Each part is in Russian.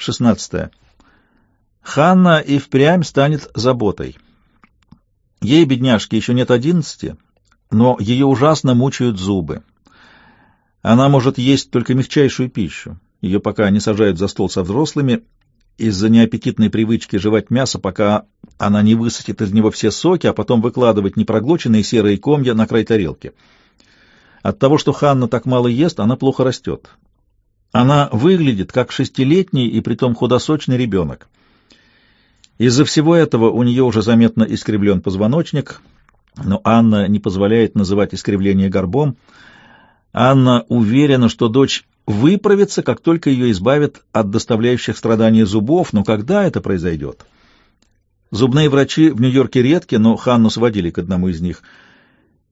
16. Ханна и впрямь станет заботой. Ей, бедняжке, еще нет одиннадцати, но ее ужасно мучают зубы. Она может есть только мягчайшую пищу. Ее пока не сажают за стол со взрослыми, из-за неаппетитной привычки жевать мясо, пока она не высосет из него все соки, а потом выкладывать непроглоченные серые комья на край тарелки. От того, что Ханна так мало ест, она плохо растет. Она выглядит как шестилетний и притом худосочный ребенок. Из-за всего этого у нее уже заметно искривлен позвоночник, но Анна не позволяет называть искривление горбом. Анна уверена, что дочь выправится, как только ее избавят от доставляющих страдания зубов, но когда это произойдет? Зубные врачи в Нью-Йорке редки, но Ханну сводили к одному из них.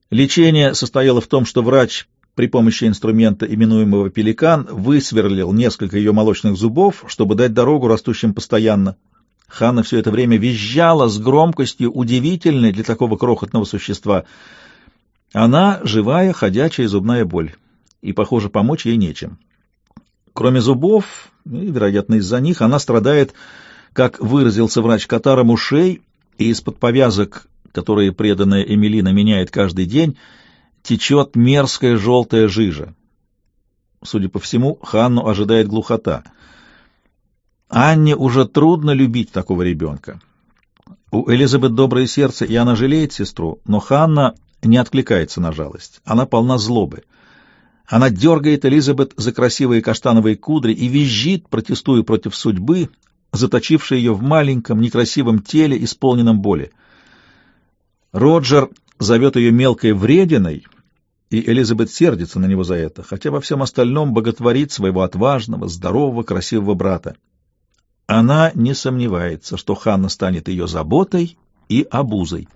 Лечение состояло в том, что врач при помощи инструмента, именуемого «пеликан», высверлил несколько ее молочных зубов, чтобы дать дорогу растущим постоянно. Ханна все это время визжала с громкостью, удивительной для такого крохотного существа. Она — живая, ходячая зубная боль, и, похоже, помочь ей нечем. Кроме зубов, и, вероятно, из-за них, она страдает, как выразился врач Катаром, ушей, и из-под повязок, которые преданная Эмилина меняет каждый день, течет мерзкая желтая жижа. Судя по всему, Ханну ожидает глухота — Анне уже трудно любить такого ребенка. У Элизабет доброе сердце, и она жалеет сестру, но Ханна не откликается на жалость. Она полна злобы. Она дергает Элизабет за красивые каштановые кудри и визжит, протестуя против судьбы, заточившей ее в маленьком, некрасивом теле, исполненном боли. Роджер зовет ее мелкой врединой, и Элизабет сердится на него за это, хотя во всем остальном боготворит своего отважного, здорового, красивого брата. Она не сомневается, что Ханна станет ее заботой и обузой.